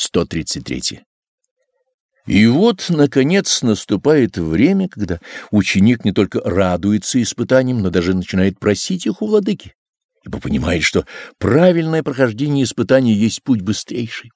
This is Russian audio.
133. И вот, наконец, наступает время, когда ученик не только радуется испытаниям, но даже начинает просить их у владыки, ибо понимает, что правильное прохождение испытаний есть путь быстрейший.